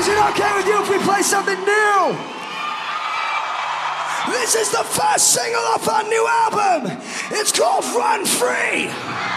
is it okay with you if we play something new? This is the first single off our new album. It's called Run Free.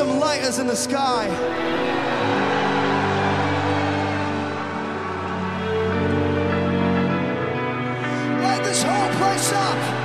Some lighters in the sky. Light this whole place up.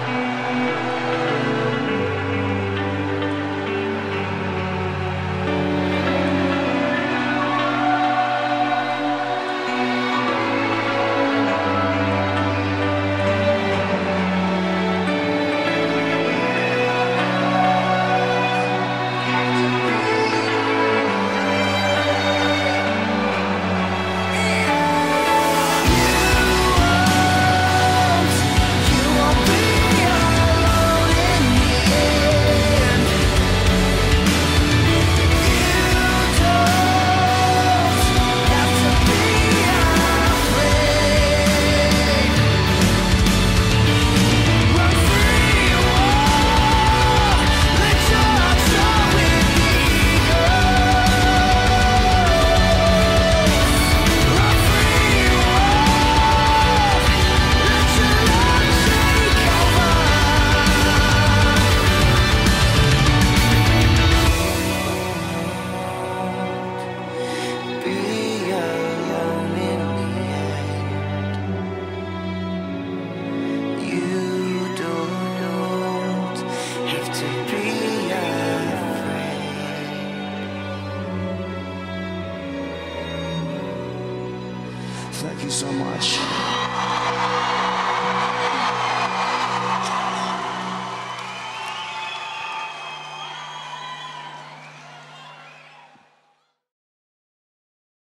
Thank you so much.